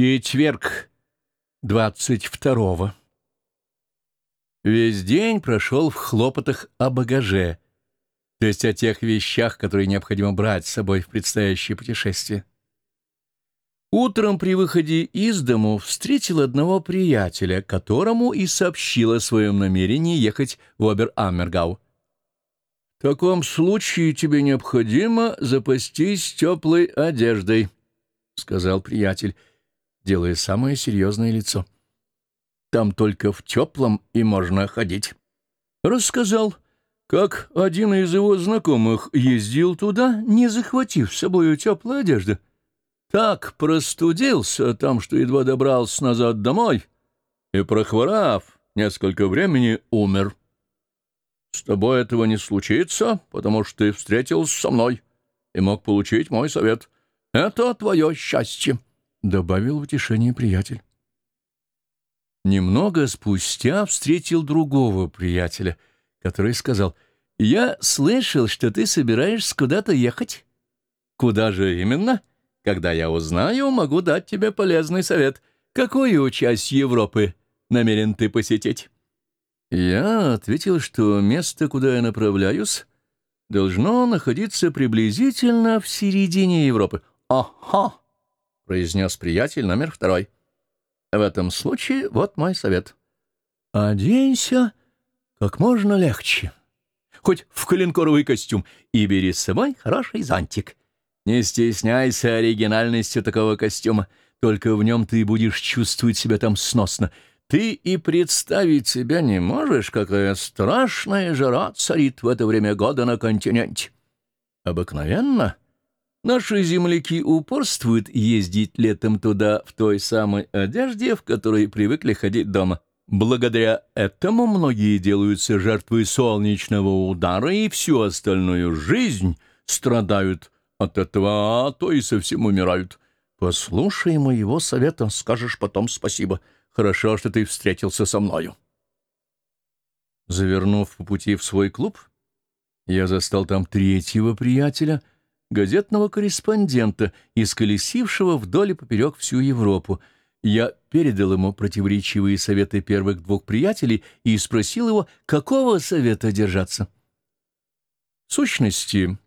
Четверг, двадцать второго. Весь день прошел в хлопотах о багаже, то есть о тех вещах, которые необходимо брать с собой в предстоящее путешествие. Утром при выходе из дому встретил одного приятеля, которому и сообщил о своем намерении ехать в Обер-Аммергау. «В таком случае тебе необходимо запастись теплой одеждой», — сказал приятель делая самое серьезное лицо. «Там только в теплом и можно ходить». Рассказал, как один из его знакомых ездил туда, не захватив с собой теплой одежды. Так простудился там, что едва добрался назад домой, и, прохворав несколько времени, умер. С тобой этого не случится, потому что ты встретился со мной и мог получить мой совет. Это твое счастье. — добавил в утешение приятель. Немного спустя встретил другого приятеля, который сказал, «Я слышал, что ты собираешься куда-то ехать». «Куда же именно? Когда я узнаю, могу дать тебе полезный совет. Какую часть Европы намерен ты посетить?» Я ответил, что место, куда я направляюсь, должно находиться приблизительно в середине Европы. «Ага!» Произнес приятель номер второй. В этом случае вот мой совет. Оденься как можно легче, хоть в коленкоровый костюм, и бери с собой хороший зонтик. Не стесняйся оригинальностью такого костюма, только в нем ты будешь чувствовать себя там сносно. Ты и представить себя не можешь, какая страшная жара царит в это время года на континенте. Обыкновенно Наши земляки упорствуют ездить летом туда в той самой одежде, в которой привыкли ходить дома. Благодаря этому многие делаются жертвой солнечного удара и всю остальную жизнь страдают от этого, а то и совсем умирают. Послушай моего совета, скажешь потом спасибо. Хорошо, что ты встретился со мною. Завернув по пути в свой клуб, я застал там третьего приятеля — газетного корреспондента, исколесившего вдоль и поперек всю Европу. Я передал ему противоречивые советы первых двух приятелей и спросил его, какого совета держаться. «В сущности,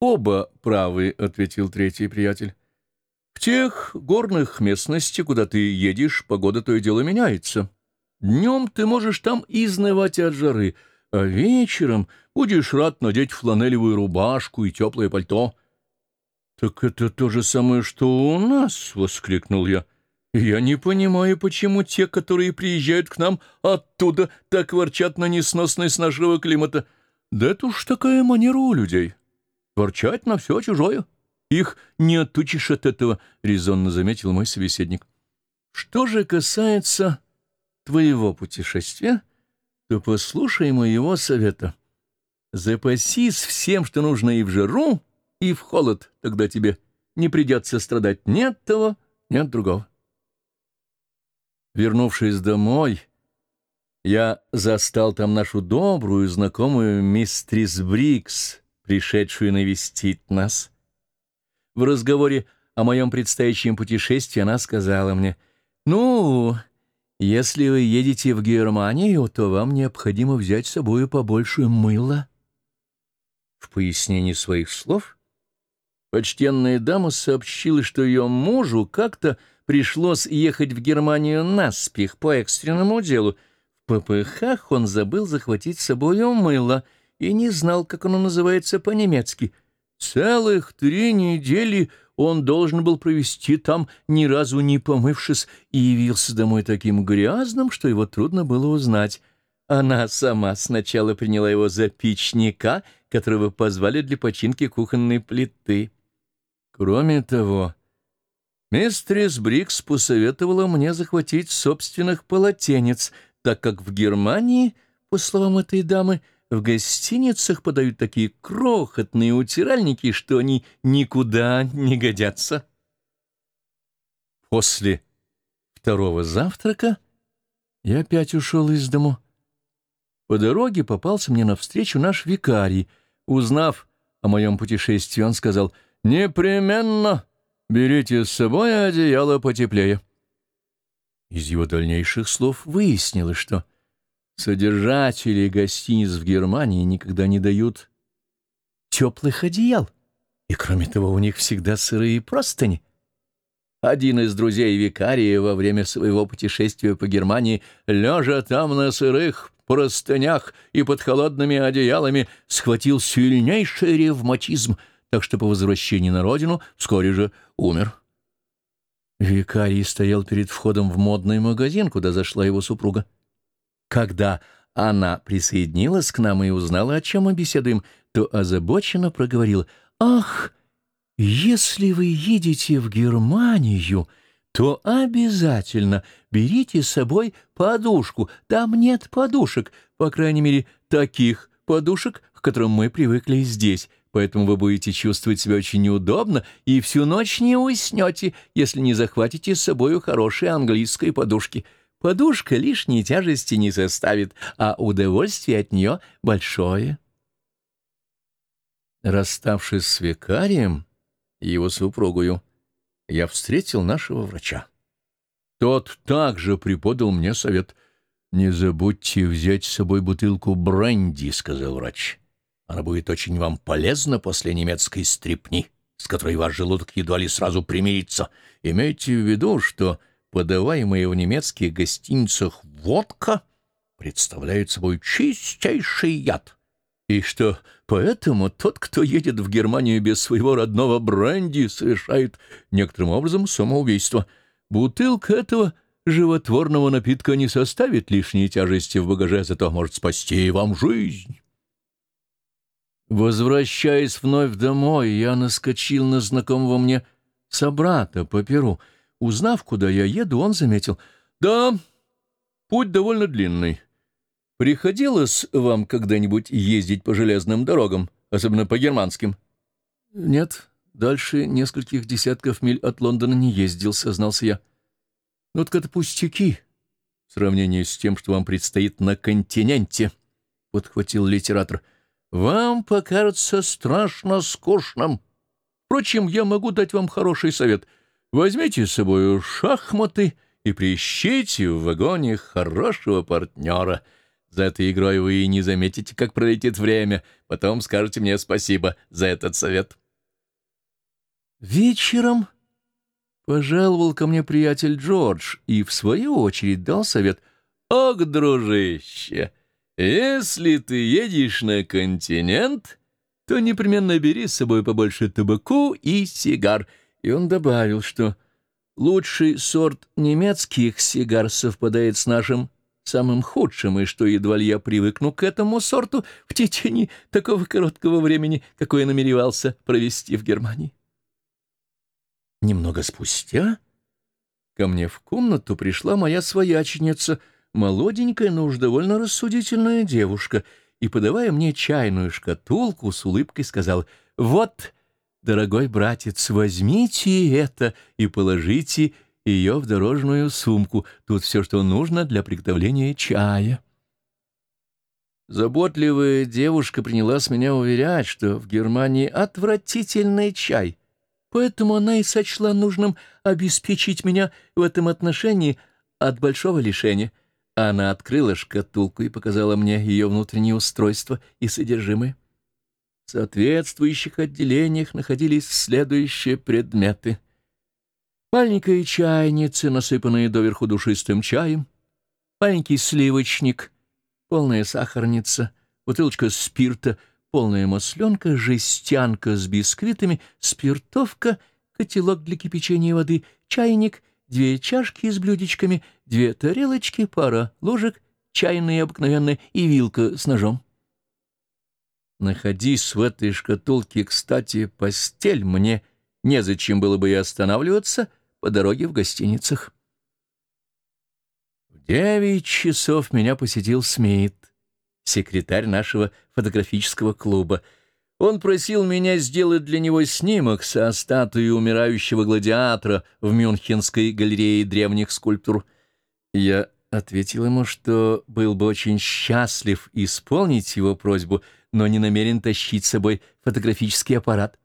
оба правы», — ответил третий приятель. «В тех горных местностях, куда ты едешь, погода то и дело меняется. Днем ты можешь там изнывать от жары, — а вечером будешь рад надеть фланелевую рубашку и теплое пальто. — Так это то же самое, что у нас, — воскликнул я. — Я не понимаю, почему те, которые приезжают к нам оттуда, так ворчат на несносность нашего климата. Да это уж такая манера у людей. Ворчать на все чужое. Их не отучишь от этого, — резонно заметил мой собеседник. Что же касается твоего путешествия, — то послушай моего совета. Запасись всем, что нужно и в жару, и в холод, тогда тебе не придется страдать ни от того, ни от другого. Вернувшись домой, я застал там нашу добрую знакомую мистрис Брикс, пришедшую навестить нас. В разговоре о моем предстоящем путешествии она сказала мне, «Ну, если вы едете в Германию, то вам необходимо взять с собой побольше мыла. В пояснении своих слов почтенная дама сообщила, что ее мужу как-то пришлось ехать в Германию наспех по экстренному делу. В ППХ он забыл захватить с собой мыло и не знал, как оно называется по-немецки. Целых три недели он должен был провести там, ни разу не помывшись, и явился домой таким грязным, что его трудно было узнать. Она сама сначала приняла его за печника, которого позвали для починки кухонной плиты. Кроме того, мистерис Брикс посоветовала мне захватить собственных полотенец, так как в Германии, по словам этой дамы, — в гостиницах подают такие крохотные утиральники, что они никуда не годятся. После второго завтрака я опять ушел из дому. По дороге попался мне навстречу наш викарий. Узнав о моем путешествии, он сказал, «Непременно Берите с собой одеяло потеплее». Из его дальнейших слов выяснилось, что содержатели гостиниц в Германии никогда не дают теплых одеял, и, кроме того, у них всегда сырые простыни. Один из друзей викария во время своего путешествия по Германии, лежа там на сырых простынях и под холодными одеялами, схватил сильнейший ревматизм, так что по возвращении на родину вскоре же умер. Викарий стоял перед входом в модный магазин, куда зашла его супруга. Когда она присоединилась к нам и узнала, о чем мы беседуем, то озабоченно проговорила. «Ах, если вы едете в Германию, то обязательно берите с собой подушку. Там нет подушек, по крайней мере, таких подушек, к которым мы привыкли здесь» поэтому вы будете чувствовать себя очень неудобно и всю ночь не уснете, если не захватите с собой хорошие английской подушки. Подушка лишней тяжести не составит, а удовольствие от нее большое. Расставшись с викарием и его супругою, я встретил нашего врача. Тот также преподал мне совет. «Не забудьте взять с собой бутылку бренди», — сказал врач. Она будет очень вам полезна после немецкой стрипни, с которой ваш желудок едва ли сразу примирится. Имейте в виду, что подаваемая в немецких гостиницах водка представляет собой чистейший яд, и что поэтому тот, кто едет в Германию без своего родного бренди, совершает некоторым образом самоубийство. Бутылка этого животворного напитка не составит лишней тяжести в багаже, зато может спасти вам жизнь». Возвращаясь вновь домой, я наскочил на знакомого мне собрата по перу. Узнав, куда я еду, он заметил. «Да, путь довольно длинный. Приходилось вам когда-нибудь ездить по железным дорогам, особенно по германским?» «Нет, дальше нескольких десятков миль от Лондона не ездил», — сознался я. «Ну так это пустяки в сравнении с тем, что вам предстоит на континенте», — подхватил литератор. — вам покажется страшно скучным. Впрочем, я могу дать вам хороший совет. Возьмите с собой шахматы и приищите в вагоне хорошего партнера. За этой игрой вы и не заметите, как пролетит время. Потом скажете мне спасибо за этот совет. Вечером пожаловал ко мне приятель Джордж и, в свою очередь, дал совет. «Ох, дружище!» Если ты едешь на континент, то непременно бери с собой побольше табаку и сигар. И он добавил, что лучший сорт немецких сигар совпадает с нашим самым худшим, и что едва ли я привыкну к этому сорту в течение такого короткого времени, какое намеревался провести в Германии. Немного спустя ко мне в комнату пришла моя свояченица — молоденькая, но уж довольно рассудительная девушка, и, подавая мне чайную шкатулку, с улыбкой сказала, «Вот, дорогой братец, возьмите это и положите ее в дорожную сумку. Тут все, что нужно для приготовления чая». Заботливая девушка принялась меня уверять, что в Германии отвратительный чай, поэтому она и сочла нужным обеспечить меня в этом отношении от большого лишения — она открыла шкатулку и показала мне ее внутреннее устройство и содержимое. В соответствующих отделениях находились следующие предметы. Маленькая чайница, насыпанная доверху душистым чаем, маленький сливочник, полная сахарница, бутылочка спирта, полная масленка, жестянка с бисквитами, спиртовка, котелок для кипячения воды, чайник — две чашки с блюдечками, две тарелочки, пара ложек, чайная обыкновенная и вилка с ножом. Находись в этой шкатулке, кстати, постель, мне незачем было бы и останавливаться по дороге в гостиницах. В девять часов меня посетил Смит, секретарь нашего фотографического клуба — он просил меня сделать для него снимок со статуей умирающего гладиатора в Мюнхенской галерее древних скульптур. Я ответил ему, что был бы очень счастлив исполнить его просьбу, но не намерен тащить с собой фотографический аппарат.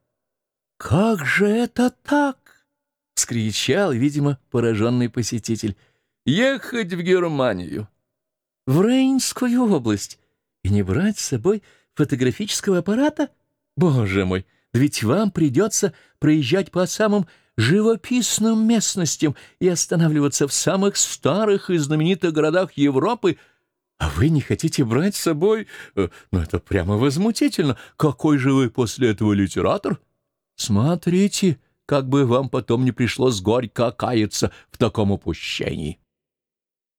«Как же это так?» Вскричал, видимо, пораженный посетитель. «Ехать в Германию!» «В Рейнскую область! И не брать с собой фотографического аппарата? Боже мой! Ведь вам придется проезжать по самым живописным местностям и останавливаться в самых старых и знаменитых городах Европы, а вы не хотите брать с собой... Э, ну, это прямо возмутительно. Какой же вы после этого литератор? Смотрите, как бы вам потом не пришлось горько каяться в таком упущении.